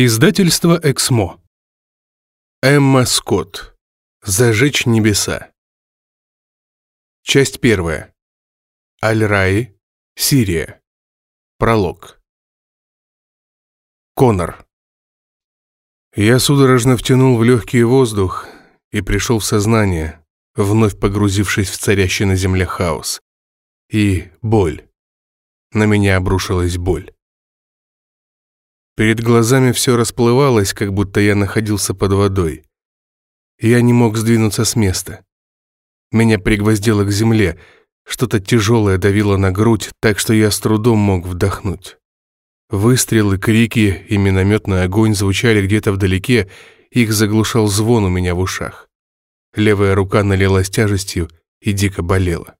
Издательство «Эксмо». Эмма Скотт. «Зажечь небеса». Часть первая. Аль-Раи, Сирия. Пролог. Конор. Я судорожно втянул в легкий воздух и пришел в сознание, вновь погрузившись в царящий на земле хаос. И боль. На меня обрушилась боль. Перед глазами все расплывалось, как будто я находился под водой. Я не мог сдвинуться с места. Меня пригвоздило к земле, что-то тяжелое давило на грудь, так что я с трудом мог вдохнуть. Выстрелы, крики и минометный огонь звучали где-то вдалеке, их заглушал звон у меня в ушах. Левая рука налилась тяжестью и дико болела.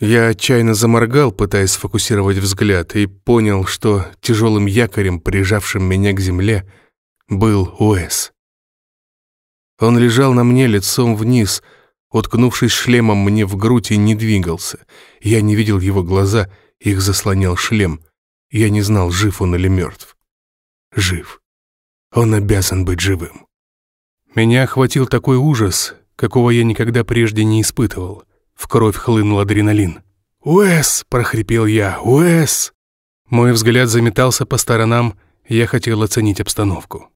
Я отчаянно заморгал, пытаясь сфокусировать взгляд, и понял, что тяжелым якорем, прижавшим меня к земле, был Уэс. Он лежал на мне лицом вниз, уткнувшись шлемом мне в грудь и не двигался. Я не видел его глаза, их заслонял шлем. Я не знал, жив он или мертв. Жив. Он обязан быть живым. Меня охватил такой ужас, какого я никогда прежде не испытывал — в кровь хлынул адреналин. «Уэс!» — прохрипел я. «Уэс!» Мой взгляд заметался по сторонам, я хотел оценить обстановку.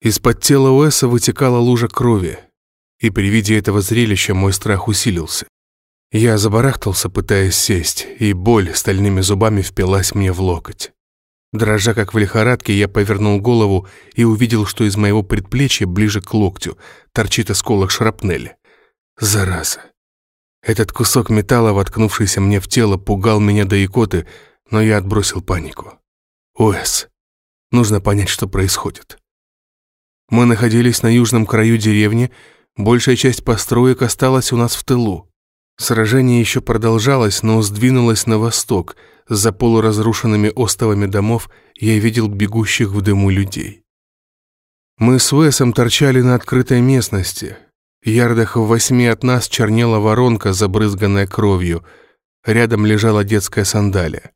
Из-под тела Уэса вытекала лужа крови, и при виде этого зрелища мой страх усилился. Я забарахтался, пытаясь сесть, и боль стальными зубами впилась мне в локоть. Дрожа как в лихорадке, я повернул голову и увидел, что из моего предплечья, ближе к локтю, торчит осколок шрапнели. Зараза. Этот кусок металла, воткнувшийся мне в тело, пугал меня до икоты, но я отбросил панику. Уэс, нужно понять, что происходит. Мы находились на южном краю деревни, большая часть построек осталась у нас в тылу. Сражение еще продолжалось, но сдвинулось на восток. За полуразрушенными остовами домов я видел бегущих в дыму людей. Мы с Уэсом торчали на открытой местности. Ярдах в восьми от нас чернела воронка, забрызганная кровью. Рядом лежала детская сандалия.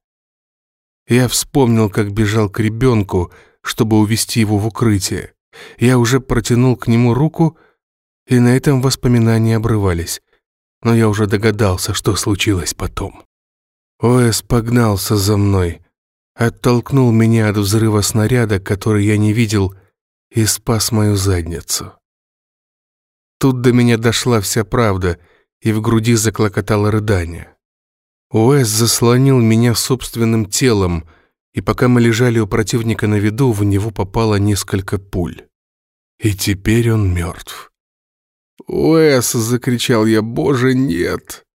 Я вспомнил, как бежал к ребенку, чтобы увести его в укрытие. Я уже протянул к нему руку, и на этом воспоминания обрывались. Но я уже догадался, что случилось потом. Оэс погнался за мной, оттолкнул меня от взрыва снаряда, который я не видел, и спас мою задницу. Тут до меня дошла вся правда, и в груди заклокотало рыдание. Уэс заслонил меня собственным телом, и пока мы лежали у противника на виду, в него попало несколько пуль. И теперь он мертв. «Уэс!» — закричал я. «Боже, нет!»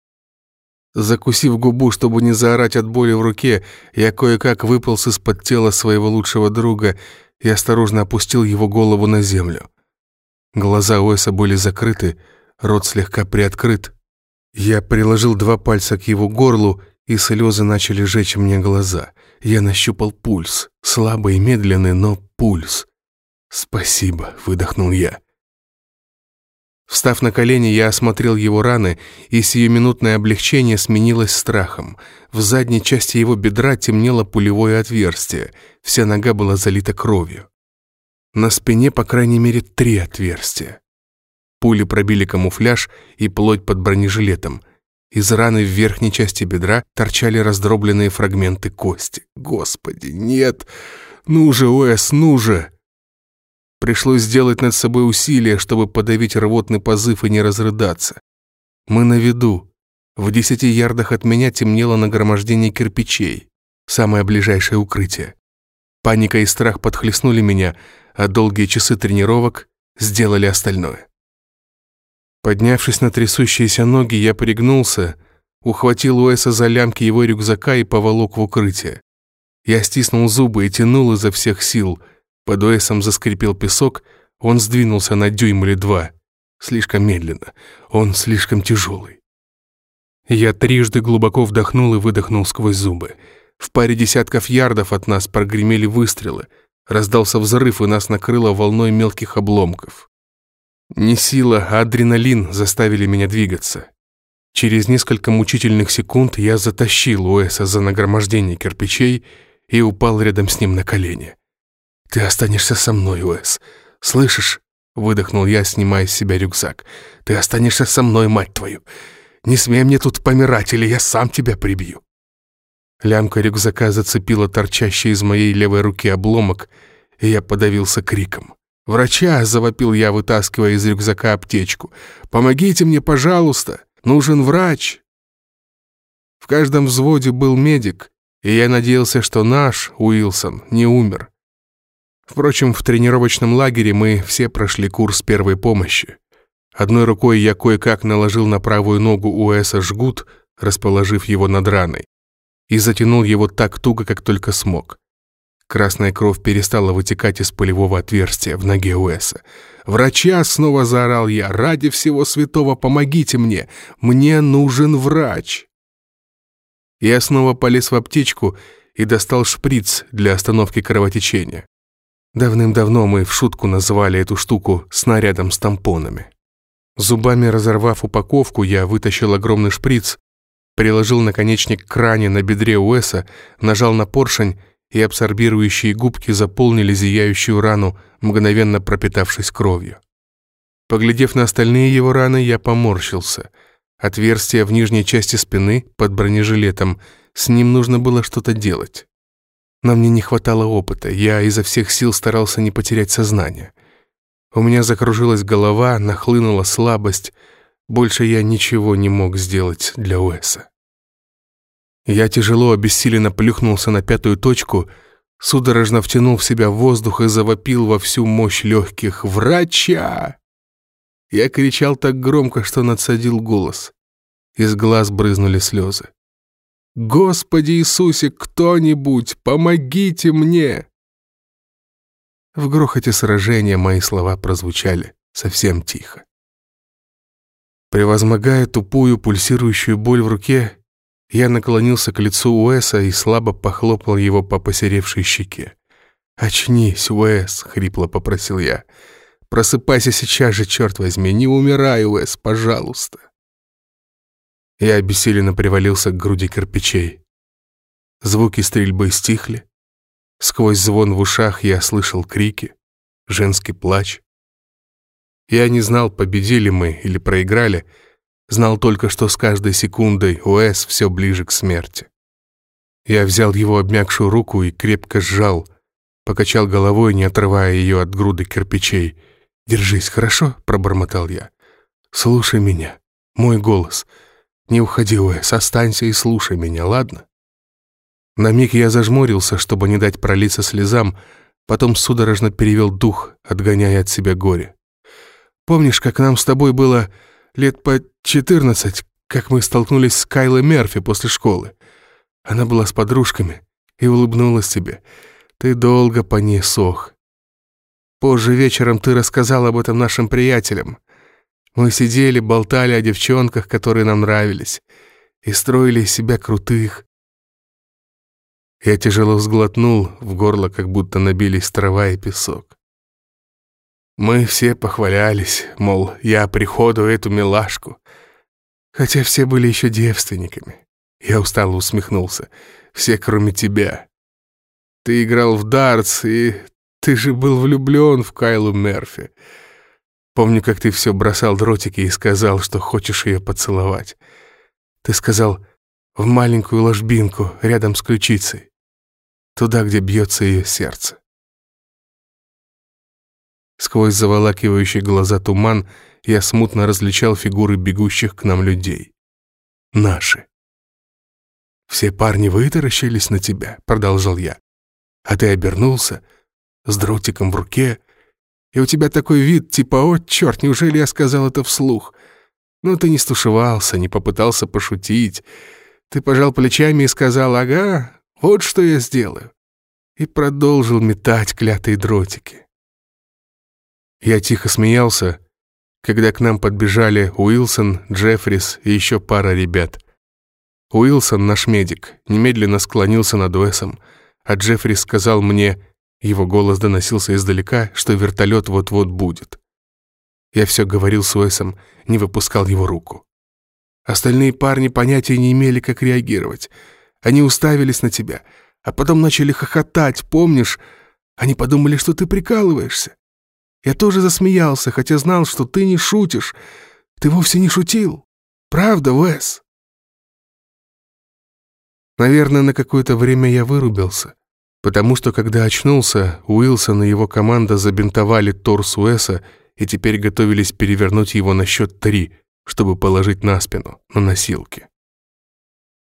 Закусив губу, чтобы не заорать от боли в руке, я кое-как выполз из-под тела своего лучшего друга и осторожно опустил его голову на землю. Глаза Уэса были закрыты, рот слегка приоткрыт. Я приложил два пальца к его горлу, и слезы начали жечь мне глаза. Я нащупал пульс, слабый и медленный, но пульс. «Спасибо», — выдохнул я. Встав на колени, я осмотрел его раны, и сиюминутное облегчение сменилось страхом. В задней части его бедра темнело пулевое отверстие, вся нога была залита кровью. На спине, по крайней мере, три отверстия. Пули пробили камуфляж и плоть под бронежилетом. Из раны в верхней части бедра торчали раздробленные фрагменты кости. Господи, нет! Ну же, Уэс, ну же! Пришлось сделать над собой усилие, чтобы подавить рвотный позыв и не разрыдаться. Мы на виду. В десяти ярдах от меня темнело нагромождение кирпичей. Самое ближайшее укрытие. Паника и страх подхлестнули меня, а долгие часы тренировок сделали остальное. Поднявшись на трясущиеся ноги, я пригнулся, ухватил Уэса за лямки его рюкзака и поволок в укрытие. Я стиснул зубы и тянул изо всех сил. Под Уэсом заскрипел песок, он сдвинулся на дюйм или два. Слишком медленно, он слишком тяжелый. Я трижды глубоко вдохнул и выдохнул сквозь зубы. В паре десятков ярдов от нас прогремели выстрелы — Раздался взрыв, и нас накрыло волной мелких обломков. Не сила, а адреналин заставили меня двигаться. Через несколько мучительных секунд я затащил Уэса за нагромождение кирпичей и упал рядом с ним на колени. «Ты останешься со мной, Уэс. Слышишь?» — выдохнул я, снимая с себя рюкзак. «Ты останешься со мной, мать твою. Не смей мне тут помирать, или я сам тебя прибью». Лямка рюкзака зацепила торчащий из моей левой руки обломок, и я подавился криком. «Врача!» — завопил я, вытаскивая из рюкзака аптечку. «Помогите мне, пожалуйста! Нужен врач!» В каждом взводе был медик, и я надеялся, что наш, Уилсон, не умер. Впрочем, в тренировочном лагере мы все прошли курс первой помощи. Одной рукой я кое-как наложил на правую ногу Уэса жгут, расположив его над раной, и затянул его так туго, как только смог. Красная кровь перестала вытекать из пулевого отверстия в ноге Уэса. «Врача!» — снова заорал я. «Ради всего святого помогите мне! Мне нужен врач!» Я снова полез в аптечку и достал шприц для остановки кровотечения. Давным-давно мы в шутку называли эту штуку снарядом с тампонами. Зубами разорвав упаковку, я вытащил огромный шприц, приложил наконечник к ране на бедре Уэса, нажал на поршень, и абсорбирующие губки заполнили зияющую рану, мгновенно пропитавшись кровью. Поглядев на остальные его раны, я поморщился — Отверстие в нижней части спины под бронежилетом. С ним нужно было что-то делать. Но мне не хватало опыта. Я изо всех сил старался не потерять сознание. У меня закружилась голова, нахлынула слабость. Больше я ничего не мог сделать для Уэса. Я тяжело обессиленно плюхнулся на пятую точку, судорожно втянул в себя воздух и завопил во всю мощь легких «Врача!». Я кричал так громко, что надсадил голос. Из глаз брызнули слезы. «Господи Иисусе, кто-нибудь, помогите мне!» В грохоте сражения мои слова прозвучали совсем тихо. Превозмогая тупую пульсирующую боль в руке, я наклонился к лицу Уэса и слабо похлопал его по посеревшей щеке. «Очнись, Уэс!» — хрипло попросил я. «Просыпайся сейчас же, черт возьми! Не умирай, Уэс, пожалуйста!» Я обессиленно привалился к груди кирпичей. Звуки стрельбы стихли. Сквозь звон в ушах я слышал крики, женский плач. Я не знал, победили мы или проиграли, знал только, что с каждой секундой Уэс все ближе к смерти. Я взял его обмякшую руку и крепко сжал, покачал головой, не отрывая ее от груды кирпичей. «Держись, хорошо?» — пробормотал я. «Слушай меня, мой голос — не уходи, Уэс, останься и слушай меня, ладно?» На миг я зажмурился, чтобы не дать пролиться слезам, потом судорожно перевел дух, отгоняя от себя горе. «Помнишь, как нам с тобой было лет по четырнадцать, как мы столкнулись с Кайлой Мерфи после школы? Она была с подружками и улыбнулась тебе. Ты долго по ней сох. Позже вечером ты рассказал об этом нашим приятелям. Мы сидели, болтали о девчонках, которые нам нравились, и строили из себя крутых. Я тяжело сглотнул, в горло как будто набились трава и песок. Мы все похвалялись, мол, я приходу эту милашку, хотя все были еще девственниками. Я устало усмехнулся. Все, кроме тебя. Ты играл в дартс, и ты же был влюблен в Кайлу Мерфи. Помню, как ты все бросал дротики и сказал, что хочешь ее поцеловать. Ты сказал в маленькую ложбинку рядом с ключицей, туда, где бьется ее сердце. Сквозь заволакивающий глаза туман я смутно различал фигуры бегущих к нам людей. Наши. «Все парни вытаращились на тебя», — продолжал я. «А ты обернулся с дротиком в руке, и у тебя такой вид, типа, о, черт, неужели я сказал это вслух? Но ты не стушевался, не попытался пошутить. Ты пожал плечами и сказал, ага, вот что я сделаю. И продолжил метать клятые дротики. Я тихо смеялся, когда к нам подбежали Уилсон, Джеффрис и еще пара ребят. Уилсон, наш медик, немедленно склонился над Уэсом, а Джеффрис сказал мне его голос доносился издалека, что вертолет вот-вот будет. Я все говорил с Уэсом, не выпускал его руку. Остальные парни понятия не имели, как реагировать. Они уставились на тебя, а потом начали хохотать, помнишь? Они подумали, что ты прикалываешься. Я тоже засмеялся, хотя знал, что ты не шутишь. Ты вовсе не шутил. Правда, Уэс?» Наверное, на какое-то время я вырубился, потому что, когда очнулся, Уилсон и его команда забинтовали торс Уэса и теперь готовились перевернуть его на счет три, чтобы положить на спину, на носилки.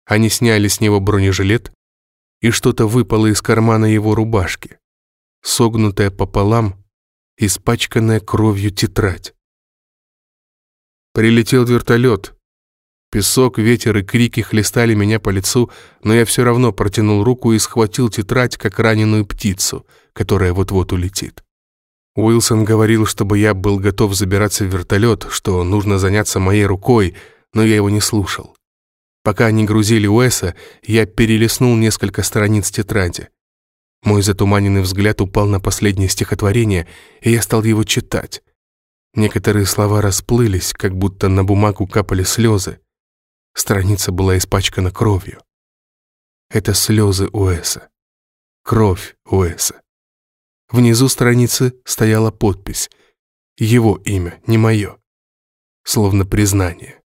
Они сняли с него бронежилет, и что-то выпало из кармана его рубашки, согнутая пополам, испачканная кровью тетрадь. Прилетел вертолет, Песок, ветер и крики хлестали меня по лицу, но я все равно протянул руку и схватил тетрадь, как раненую птицу, которая вот-вот улетит. Уилсон говорил, чтобы я был готов забираться в вертолет, что нужно заняться моей рукой, но я его не слушал. Пока они грузили Уэса, я перелистнул несколько страниц тетради. Мой затуманенный взгляд упал на последнее стихотворение, и я стал его читать. Некоторые слова расплылись, как будто на бумагу капали слезы. Страница была испачкана кровью. Это слезы Уэса. Кровь Уэса. Внизу страницы стояла подпись. Его имя, не мое. Словно признание.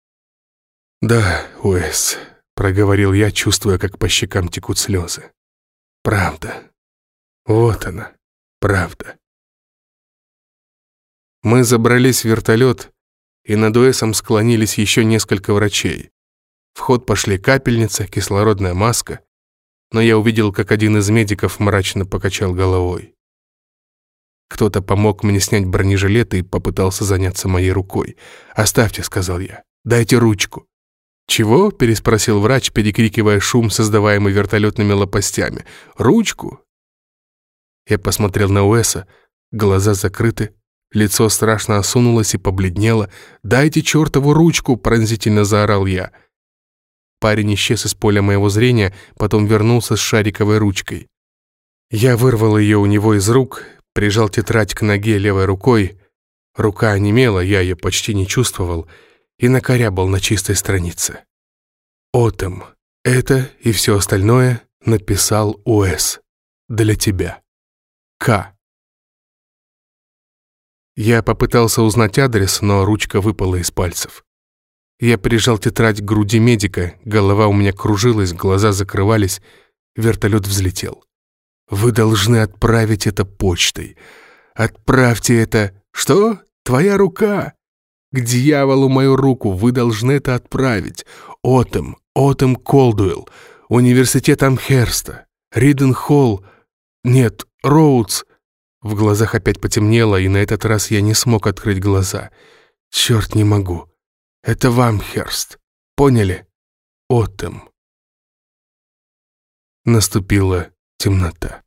«Да, Уэс», — проговорил я, чувствуя, как по щекам текут слезы. «Правда. Вот она, правда». Мы забрались в вертолет, и над Уэсом склонились еще несколько врачей. В ход пошли капельница, кислородная маска, но я увидел, как один из медиков мрачно покачал головой. Кто-то помог мне снять бронежилет и попытался заняться моей рукой. «Оставьте», — сказал я, — «дайте ручку». «Чего?» — переспросил врач, перекрикивая шум, создаваемый вертолетными лопастями. «Ручку?» Я посмотрел на Уэса, глаза закрыты, лицо страшно осунулось и побледнело. «Дайте чертову ручку!» — пронзительно заорал я. Парень исчез из поля моего зрения, потом вернулся с шариковой ручкой. Я вырвал ее у него из рук, прижал тетрадь к ноге левой рукой. Рука онемела, я ее почти не чувствовал, и накорябал на чистой странице. «Отем. Это и все остальное написал Уэс. Для тебя. К». Я попытался узнать адрес, но ручка выпала из пальцев. Я прижал тетрадь к груди медика, голова у меня кружилась, глаза закрывались, вертолет взлетел. «Вы должны отправить это почтой. Отправьте это...» «Что? Твоя рука?» «К дьяволу мою руку, вы должны это отправить. Отем, Отем Колдуэлл, университет Амхерста, Риден Холл... Нет, Роудс...» В глазах опять потемнело, и на этот раз я не смог открыть глаза. «Черт, не могу. Это вам, Херст. Поняли? Отем. Наступила темнота.